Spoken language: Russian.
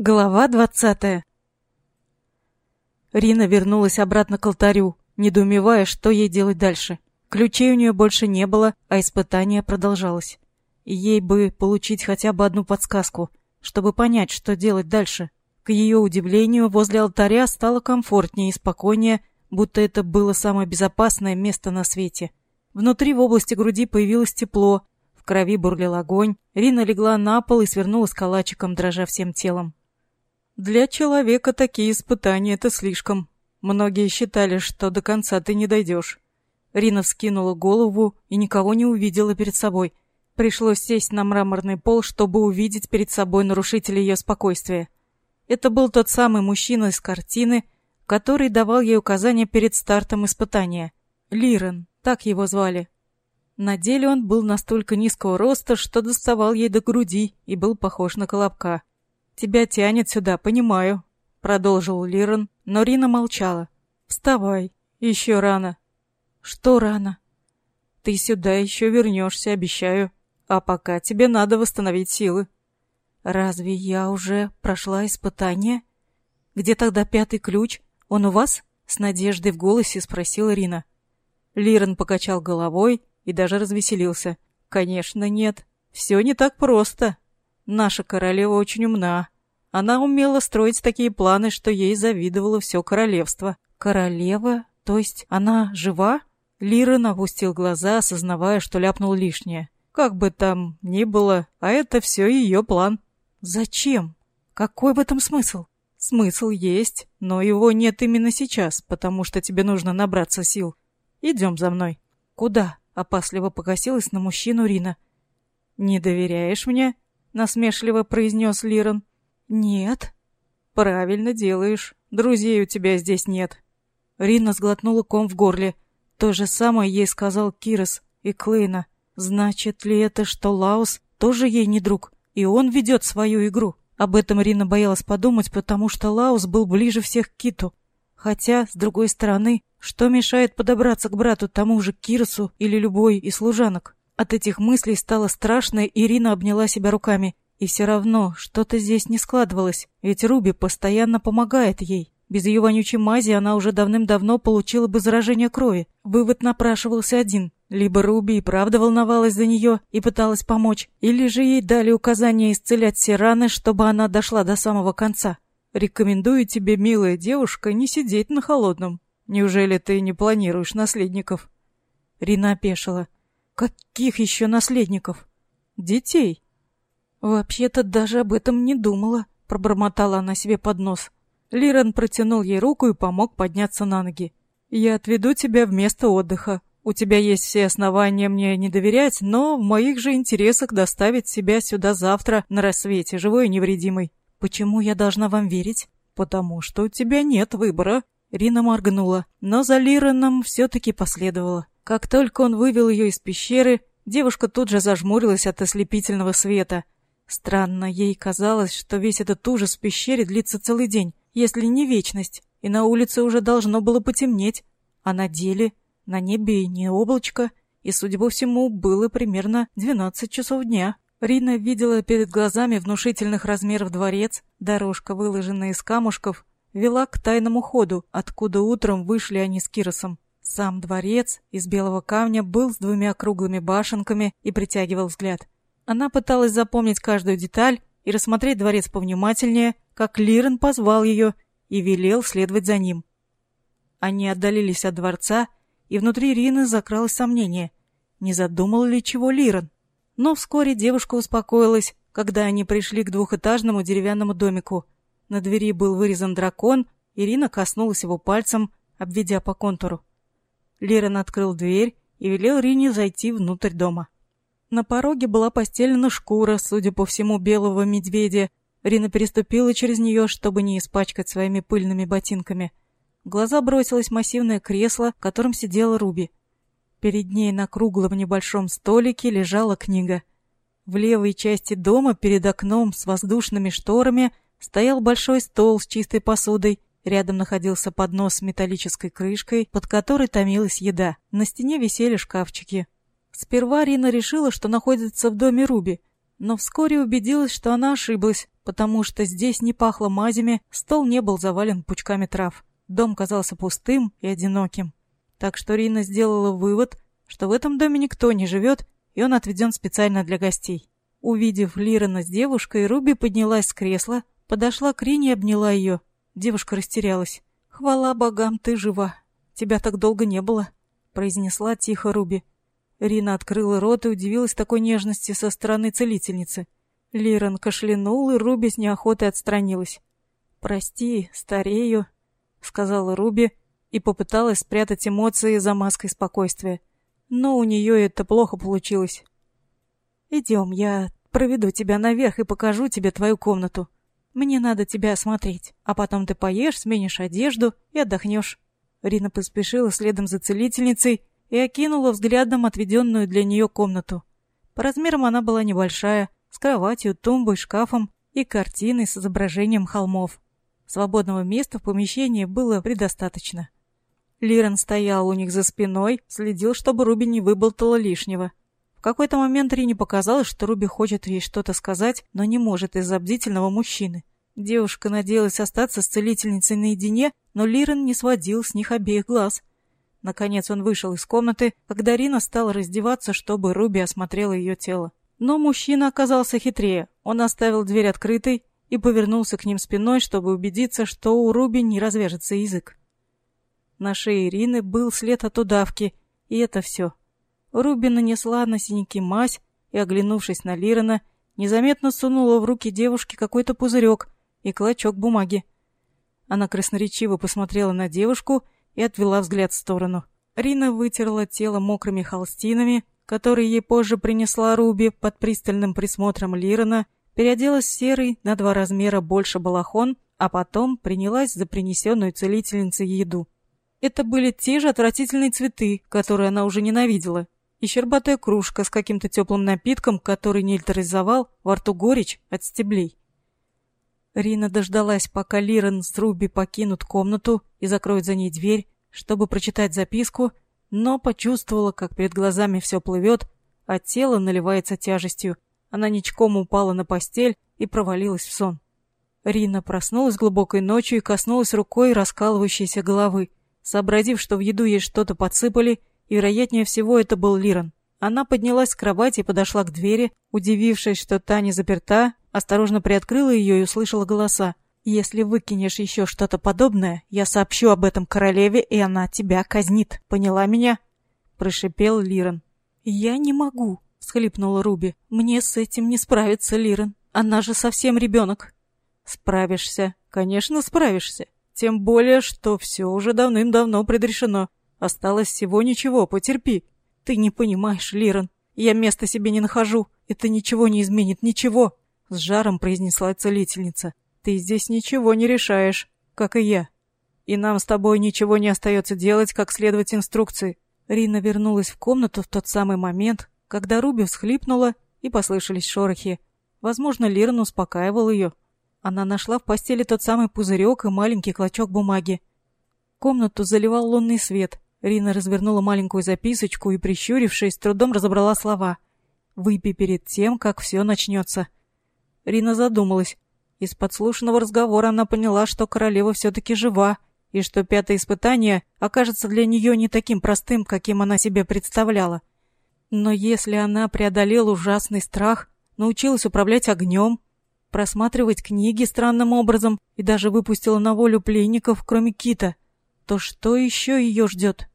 Глава двадцатая Рина вернулась обратно к алтарю, недоумевая, что ей делать дальше. Ключей у нее больше не было, а испытание продолжалось. Ей бы получить хотя бы одну подсказку, чтобы понять, что делать дальше. К ее удивлению, возле алтаря стало комфортнее и спокойнее, будто это было самое безопасное место на свете. Внутри в области груди появилось тепло, в крови бурлил огонь. Рина легла на пол и свернулась калачиком, дрожа всем телом. Для человека такие испытания — это слишком. Многие считали, что до конца ты не дойдешь. Рина вскинула голову и никого не увидела перед собой. Пришлось сесть на мраморный пол, чтобы увидеть перед собой нарушителя ее спокойствия. Это был тот самый мужчина из картины, который давал ей указания перед стартом испытания. Лирен, так его звали. На деле он был настолько низкого роста, что доставал ей до груди и был похож на колобка. «Тебя тянет сюда, понимаю», — продолжил Лирон, но Рина молчала. «Вставай, еще рано». «Что рано?» «Ты сюда еще вернешься, обещаю. А пока тебе надо восстановить силы». «Разве я уже прошла испытание? Где тогда пятый ключ? Он у вас?» С надеждой в голосе спросила Рина. Лирон покачал головой и даже развеселился. «Конечно нет. Все не так просто. Наша королева очень умна. Она умела строить такие планы, что ей завидовало все королевство. Королева? То есть она жива? Лирен опустил глаза, осознавая, что ляпнул лишнее. Как бы там ни было, а это все ее план. Зачем? Какой в этом смысл? Смысл есть, но его нет именно сейчас, потому что тебе нужно набраться сил. Идем за мной. Куда? Опасливо покосилась на мужчину Рина. Не доверяешь мне? Насмешливо произнес Лирон. Нет. Правильно делаешь. Друзей у тебя здесь нет. Рина сглотнула ком в горле. То же самое ей сказал Кирос и Клейна. Значит ли это, что Лаус тоже ей не друг, и он ведет свою игру? Об этом Рина боялась подумать, потому что Лаус был ближе всех к Киту. Хотя, с другой стороны, что мешает подобраться к брату тому же Кирсу или любой из служанок? От этих мыслей стало страшно, и Рина обняла себя руками. И все равно что-то здесь не складывалось, ведь Руби постоянно помогает ей. Без ее вонючей мази она уже давным-давно получила бы заражение крови. Вывод напрашивался один. Либо Руби и правда волновалась за нее и пыталась помочь, или же ей дали указание исцелять все раны, чтобы она дошла до самого конца. «Рекомендую тебе, милая девушка, не сидеть на холодном. Неужели ты не планируешь наследников?» Рина опешила. Каких еще наследников? Детей. Вообще-то даже об этом не думала, пробормотала она себе под нос. Лирен протянул ей руку и помог подняться на ноги. Я отведу тебя в место отдыха. У тебя есть все основания мне не доверять, но в моих же интересах доставить себя сюда завтра на рассвете, живой и невредимой. Почему я должна вам верить? Потому что у тебя нет выбора. Рина моргнула, но за Лиреном все-таки последовала. Как только он вывел ее из пещеры, девушка тут же зажмурилась от ослепительного света. Странно, ей казалось, что весь этот ужас в пещере длится целый день, если не вечность, и на улице уже должно было потемнеть. А на деле на небе не облачко, и, судя по всему, было примерно 12 часов дня. Рина видела перед глазами внушительных размеров дворец, дорожка, выложенная из камушков, вела к тайному ходу, откуда утром вышли они с Киросом. Сам дворец из белого камня был с двумя круглыми башенками и притягивал взгляд. Она пыталась запомнить каждую деталь и рассмотреть дворец повнимательнее, как Лирен позвал ее и велел следовать за ним. Они отдалились от дворца, и внутри Рины закралось сомнение, не задумал ли чего Лирен. Но вскоре девушка успокоилась, когда они пришли к двухэтажному деревянному домику. На двери был вырезан дракон, Ирина коснулась его пальцем, обведя по контуру. Лерон открыл дверь и велел Рине зайти внутрь дома. На пороге была постелена шкура, судя по всему, белого медведя. Рина переступила через нее, чтобы не испачкать своими пыльными ботинками. В глаза бросилось массивное кресло, в котором сидела Руби. Перед ней на круглом небольшом столике лежала книга. В левой части дома, перед окном с воздушными шторами, стоял большой стол с чистой посудой Рядом находился поднос с металлической крышкой, под которой томилась еда. На стене висели шкафчики. Сперва Рина решила, что находится в доме Руби, Но вскоре убедилась, что она ошиблась, потому что здесь не пахло мазями, стол не был завален пучками трав. Дом казался пустым и одиноким. Так что Рина сделала вывод, что в этом доме никто не живет, и он отведен специально для гостей. Увидев Лирана с девушкой, Руби поднялась с кресла, подошла к Рине и обняла ее. Девушка растерялась. «Хвала богам, ты жива. Тебя так долго не было», — произнесла тихо Руби. Рина открыла рот и удивилась такой нежности со стороны целительницы. Лиран кашлянул, и Руби с неохотой отстранилась. «Прости, старею», — сказала Руби и попыталась спрятать эмоции за маской спокойствия. Но у нее это плохо получилось. «Идем, я проведу тебя наверх и покажу тебе твою комнату. Мне надо тебя осмотреть, а потом ты поешь, сменишь одежду и отдохнешь». Рина поспешила следом за целительницей и окинула взглядом отведенную для нее комнату. По размерам она была небольшая, с кроватью, тумбой, шкафом и картиной с изображением холмов. Свободного места в помещении было предостаточно. Лирен стоял у них за спиной, следил, чтобы Руби не выболтала лишнего. Какой-то момент Рине показалось, что Руби хочет ей что-то сказать, но не может из-за бдительного мужчины. Девушка надеялась остаться с целительницей наедине, но Лирен не сводил с них обеих глаз. Наконец он вышел из комнаты, когда Рина стала раздеваться, чтобы Руби осмотрела ее тело. Но мужчина оказался хитрее. Он оставил дверь открытой и повернулся к ним спиной, чтобы убедиться, что у Руби не развяжется язык. На шее Ирины был след от удавки, и это все. Руби нанесла на синяки мазь и, оглянувшись на Лирена, незаметно сунула в руки девушки какой-то пузырек и клочок бумаги. Она красноречиво посмотрела на девушку и отвела взгляд в сторону. Рина вытерла тело мокрыми холстинами, которые ей позже принесла Руби под пристальным присмотром Лирена, переоделась в серый на два размера больше балахон, а потом принялась за принесенную целительницей еду. Это были те же отвратительные цветы, которые она уже ненавидела, и щербатая кружка с каким-то теплым напитком, который нейтрализовал во рту горечь от стеблей. Рина дождалась, пока Лирен с Руби покинут комнату и закроют за ней дверь, чтобы прочитать записку, но почувствовала, как перед глазами все плывет, а тело наливается тяжестью. Она ничком упала на постель и провалилась в сон. Рина проснулась глубокой ночью и коснулась рукой раскалывающейся головы. Сообразив, что в еду ей что-то подсыпали, и, вероятнее всего, это был Лиран. Она поднялась с кровати и подошла к двери, удивившись, что та не заперта, осторожно приоткрыла ее и услышала голоса. «Если выкинешь еще что-то подобное, я сообщу об этом королеве, и она тебя казнит. Поняла меня?» Прошипел Лиран. «Я не могу», — всхлипнула Руби. «Мне с этим не справиться, Лиран. Она же совсем ребенок». «Справишься. Конечно, справишься. Тем более, что все уже давным-давно предрешено. Осталось всего ничего, потерпи. Ты не понимаешь, Лиран. Я места себе не нахожу. Это ничего не изменит, ничего. С жаром произнесла целительница. Ты здесь ничего не решаешь, как и я. И нам с тобой ничего не остается делать, как следовать инструкции. Рина вернулась в комнату в тот самый момент, когда Руби всхлипнула и послышались шорохи. Возможно, Лиран успокаивал ее. Она нашла в постели тот самый пузырек и маленький клочок бумаги. Комнату заливал лунный свет. Рина развернула маленькую записочку и, прищурившись, трудом разобрала слова. «Выпей перед тем, как все начнется». Рина задумалась. Из подслушанного разговора она поняла, что королева все-таки жива, и что пятое испытание окажется для нее не таким простым, каким она себе представляла. Но если она преодолела ужасный страх, научилась управлять огнем, просматривать книги странным образом и даже выпустила на волю пленников, кроме Кита, то что еще ее ждет?